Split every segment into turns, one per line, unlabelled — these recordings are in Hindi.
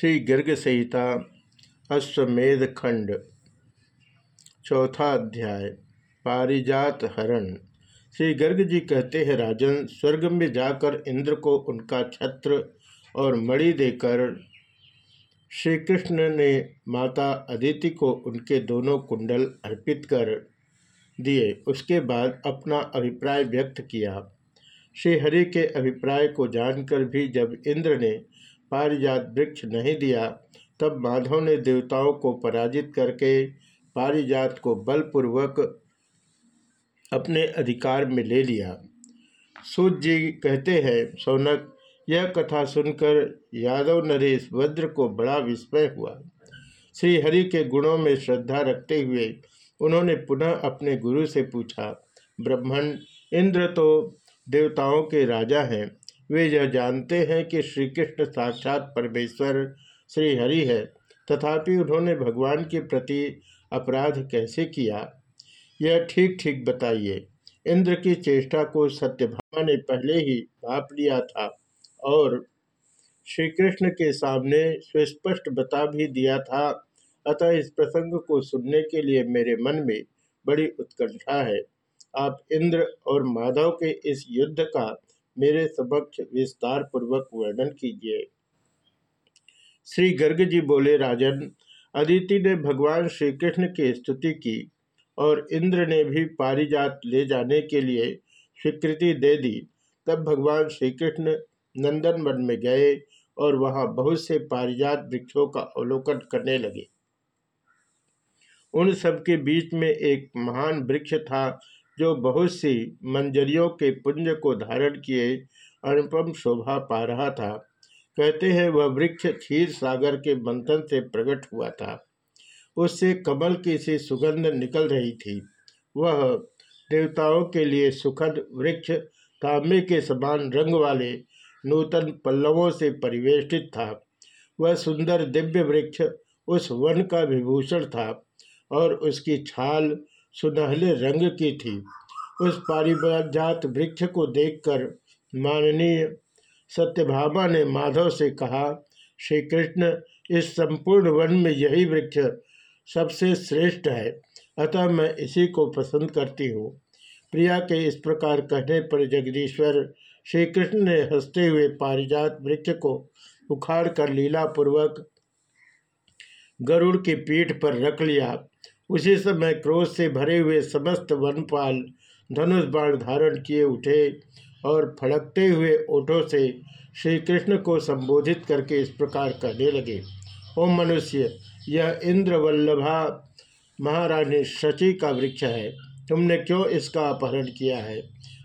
श्री गर्ग संहिता, अश्वमेध खंड, चौथा अध्याय, पारिजात हरण। श्री गर्ग जी कहते हैं, राजन, स्वर्ग में जाकर इंद्र को उनका छत्र और मणि देकर श्री कृष्ण ने माता अदिति को उनके दोनों कुंडल अर्पित कर दिए। उसके बाद अपना अभिप्राय व्यक्त किया। श्री हरि के अभिप्राय को जानकर भी जब इंद्र ने पारिजात वृक्ष नहीं दिया, तब माधव ने देवताओं को पराजित करके पारिजात को बलपूर्वक अपने अधिकार में ले लिया। सूत जी कहते हैं, सौनक, यह कथा सुनकर यादव नरेश वज्र को बड़ा विस्मय हुआ। श्री हरि के गुणों में श्रद्धा रखते हुए उन्होंने पुनः अपने गुरु से पूछा ब्रह्मण इंद्र तो देवताओं के राजा हैं वे यह जानते हैं कि श्री कृष्ण साक्षात परमेश्वर श्री हरि है, तथापि उन्होंने भगवान के प्रति अपराध कैसे किया? यह ठीक ठीक बताइए। इंद्र की चेष्टा को सत्यभामा ने पहले ही भाप लिया था और श्री कृष्ण के सामने सुस्पष्ट बता भी दिया था। अतः इस प्रसंग को सुनने के लिए मेरे मन में बड़ी उत्कंठा है। आप इंद्र और माधव के इस युद्ध का मेरे समक्ष विस्तार पूर्वक वर्णन कीजिए। श्री गर्ग जी बोले, राजन, अदिति ने भगवान श्री कृष्ण की स्तुति की और इंद्र ने भी पारिजात ले जाने के लिए स्वीकृति दे दी, तब भगवान श्री कृष्ण नंदन वन में गए और वहाँ बहुत से पारिजात वृक्षों का अवलोकन करने लगे। उन सबके बीच में एक महान वृक्ष था जो बहुत सी मंजरियों के पुंज को धारण किए अनुपम शोभा पा रहा था। कहते हैं, वह वृक्ष क्षीर सागर के मंथन से प्रकट हुआ था। उससे कमल की सी सुगंध निकल रही थी। वह देवताओं के लिए सुखद वृक्ष, तांबे के समान रंग वाले नूतन पल्लवों से परिवेष्टित था। वह सुंदर दिव्य वृक्ष उस वन का विभूषण था और उसकी छाल सुनहले रंग की थी। उस पारिजात वृक्ष को देखकर माननीय सत्यभामा ने माधव से कहा श्री कृष्ण इस संपूर्ण वन में यही वृक्ष सबसे श्रेष्ठ है, अतः मैं इसी को पसंद करती हूँ। प्रिया के इस प्रकार कहने पर जगदीश्वर श्री कृष्ण ने हँसते हुए पारिजात वृक्ष को उखाड़ कर लीलापूर्वक गरुड़ की पीठ पर रख लिया। उसी समय क्रोध से भरे हुए समस्त वनपाल धनुष बाण धारण किए उठे और फड़कते हुए ओठों से श्री कृष्ण को संबोधित करके इस प्रकार कहने लगे ओम मनुष्य, यह इंद्रवल्लभा महारानी शची का वृक्ष है। तुमने क्यों इसका अपहरण किया है?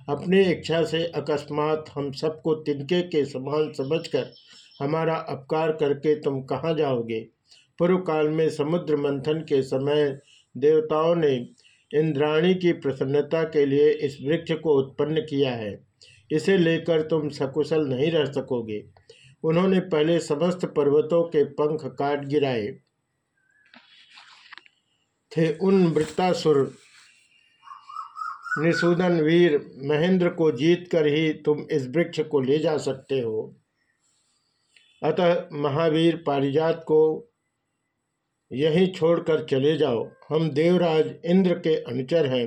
अपनी इच्छा से अकस्मात हम सबको तिनके के समान समझकर हमारा अपकार करके तुम कहाँ जाओगे? पूर्व काल में समुद्र मंथन के समय देवताओं ने इंद्राणी की प्रसन्नता के लिए इस वृक्ष को उत्पन्न किया है। इसे लेकर तुम सकुशल नहीं रह सकोगे। उन्होंने पहले समस्त पर्वतों के पंख काट गिराए। थे उन वृत्तासुर निषूदन वीर महेंद्र को जीत कर ही तुम इस वृक्ष को ले जा सकते हो। अतः महावीर पारिजात को यहीं छोड़कर चले जाओ। हम देवराज इंद्र के अनुचर हैं,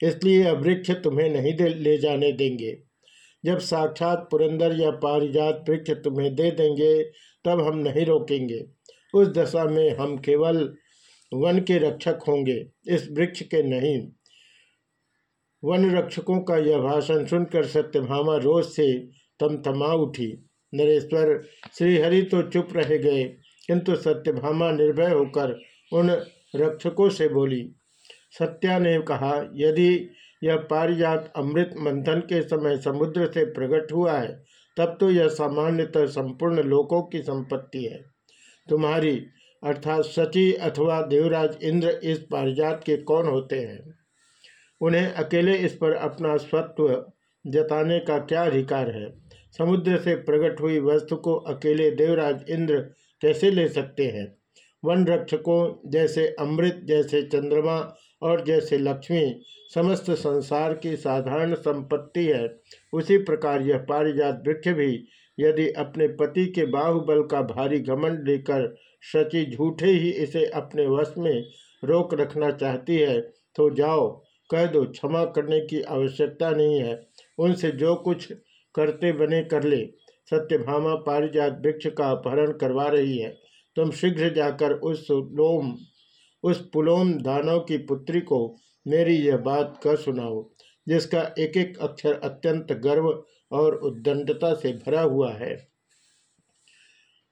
इसलिए अब वृक्ष तुम्हें नहीं दे, ले जाने देंगे। जब साक्षात पुरंदर या पारिजात वृक्ष तुम्हें दे देंगे, तब हम नहीं रोकेंगे। उस दशा में हम केवल वन के रक्षक होंगे, इस वृक्ष के नहीं। वन रक्षकों का यह भाषण सुनकर सत्यभामा रोज से तमतमा उठी। नरेश्वर, श्रीहरि तो चुप रह गए। किंतु सत्यभामा निर्भय होकर उन रक्षकों से बोली, सत्या ने कहा, यदि यह पारिजात अमृत मंथन के समय समुद्र से प्रकट हुआ है, तब तो यह सामान्यतः संपूर्ण लोकों की संपत्ति है। तुम्हारी, अर्थात सची अथवा देवराज इंद्र इस पारिजात के कौन होते हैं? उन्हें अकेले इस पर अपना स्वत्व जताने का क्या अधिकार है? समुद्र से प्रकट हुई वस्तु को अकेले देवराज इंद्र कैसे ले सकते हैं? वन रक्षकों जैसे अमृत, जैसे चंद्रमा और जैसे लक्ष्मी, समस्त संसार की साधारण संपत्ति है। उसी प्रकार यह पारिजात वृक्ष भी यदि अपने पति के बाहुबल का भारी घमंड लेकर शची झूठे ही इसे अपने वश में रोक रखना चाहती है तो जाओ, कह दो, क्षमा करने की आवश्यकता नहीं है। उनसे जो कुछ करते बने कर ले। सत्यभामा पारिजात वृक्ष का अपहरण करवा रही है। तुम शीघ्र जाकर उस लोम, उस पुलोम दानव की पुत्री को मेरी यह बात कर सुनाओ, जिसका एक एक अक्षर अत्यंत गर्व और उद्दंडता से भरा हुआ है।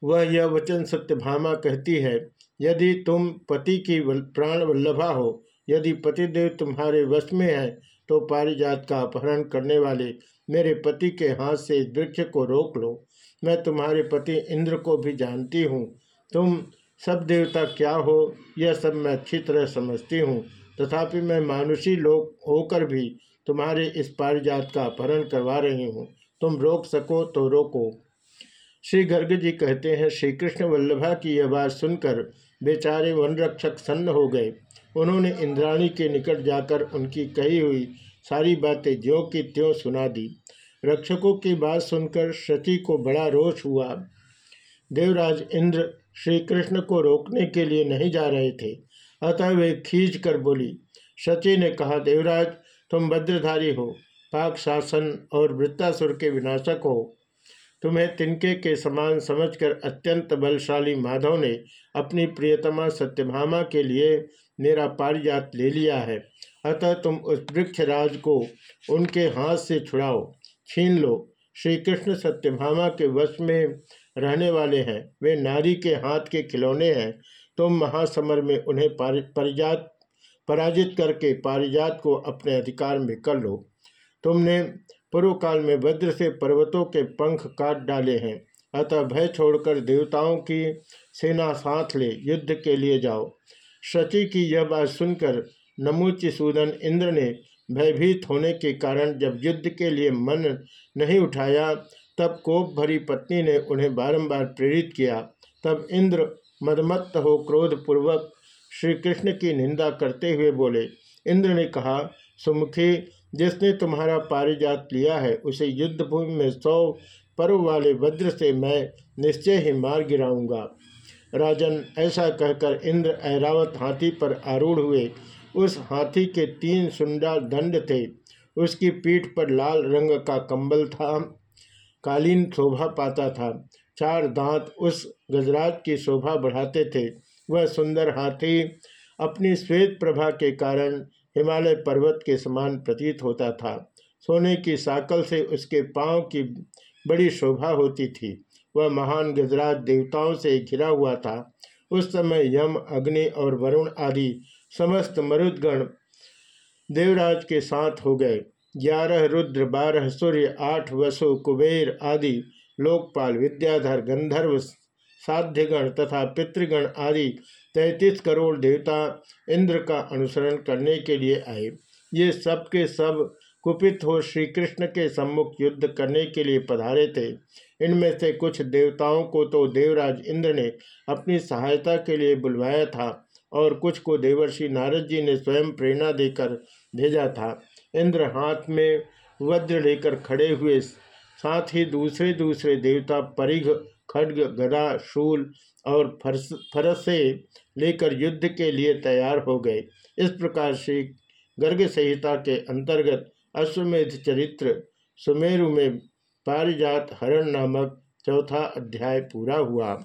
वह यह वचन सत्यभामा कहती है, यदि तुम पति की प्राण वल्लभा हो, यदि पतिदेव तुम्हारे वश में है तो पारिजात का अपहरण करने वाले मेरे पति के हाथ से इस वृक्ष को रोक लो। मैं तुम्हारे पति इंद्र को भी जानती हूँ। तुम सब देवता क्या हो, यह सब मैं अच्छी तरह समझती हूँ। तथापि मैं मानुषी लोग होकर भी तुम्हारे इस पारिजात का अपहरण करवा रही हूँ। तुम रोक सको तो रोको। श्री गर्ग जी कहते हैं, श्री कृष्ण वल्लभा की यह बात सुनकर बेचारे वन रक्षक सन्न हो गए। उन्होंने इंद्राणी के निकट जाकर उनकी कही हुई सारी बातें ज्यों की त्यों सुना दी। रक्षकों की बात सुनकर शची को बड़ा रोष हुआ। देवराज इंद्र श्री कृष्ण को रोकने के लिए नहीं जा रहे थे, अतः वे खींच कर बोली, शची ने कहा, देवराज, तुम भद्रधारी हो, पाक शासन और वृत्तासुर के विनाशक हो। तुम्हें तिनके के समान समझकर अत्यंत बलशाली माधव ने अपनी प्रियतमा सत्यभामा के लिए मेरा पारिजात ले लिया है। अतः तुम उस वृक्षराज को उनके हाथ से छुड़ाओ, छीन लो। श्री कृष्ण सत्यभामा के वश में रहने वाले हैं। वे नारी के हाथ के खिलौने हैं। तुम महासमर में उन्हें परिजात, पराजित करके पारिजात को अपने अधिकार में कर लो। तुमने पूर्व काल में वज्र से पर्वतों के पंख काट डाले हैं। अतः भय छोड़कर देवताओं की सेना साथ ले, युद्ध के लिए जाओ। शची की यह बात सुनकर नमुचिसूदन इंद्र ने भयभीत होने के कारण जब युद्ध के लिए मन नहीं उठाया, तब कोप भरी पत्नी ने उन्हें बारंबार प्रेरित किया। तब इंद्र मदमत्त हो क्रोधपूर्वक श्री कृष्ण की निंदा करते हुए बोले, इंद्र ने कहा, सुमुखी जिसने तुम्हारा पारिजात लिया है, उसे युद्ध भूमि में सौ पर्व वाले वज्र से मैं निश्चय ही मार गिराऊँगा। राजन ऐसा कहकर इंद्र ऐरावत हाथी पर आरूढ़ हुए। उस हाथी के तीन सुंडा दंड थे। उसकी पीठ पर लाल रंग का कंबल था, कालीन शोभा पाता था। चार दांत उस गजराज की शोभा बढ़ाते थे। वह सुंदर हाथी अपनी श्वेत प्रभा के कारण हिमालय पर्वत के समान प्रतीत होता था। सोने की साकल से उसके पाँव की बड़ी शोभा होती थी। वह महान गजराज देवताओं से घिरा हुआ था। उस समय यम, अग्नि और वरुण आदि समस्त मरुदगण देवराज के साथ हो गए। ग्यारह रुद्र, बारह सूर्य, आठ वसु, कुबेर आदि लोकपाल, विद्याधर, गंधर्व साध्यगण तथा पितृगण आदि तैतीस करोड़ देवता इंद्र का अनुसरण करने के लिए आए। ये सब के सब कुपित हो श्री कृष्ण के सम्मुख युद्ध करने के लिए पधारे थे। इनमें से कुछ देवताओं को तो देवराज इंद्र ने अपनी सहायता के लिए बुलवाया था और कुछ को देवर्षि नारद जी ने स्वयं प्रेरणा देकर भेजा था। इंद्र हाथ में वज्र लेकर खड़े हुए, साथ ही दूसरे दूसरे देवता परिघ खड्ग, गदा, शूल और फरस, फरसे लेकर युद्ध के लिए तैयार हो गए। इस प्रकार से गर्ग संहिता के अंतर्गत अश्वमेध चरित्र सुमेरु में पारिजात हरण नामक चौथा अध्याय पूरा हुआ।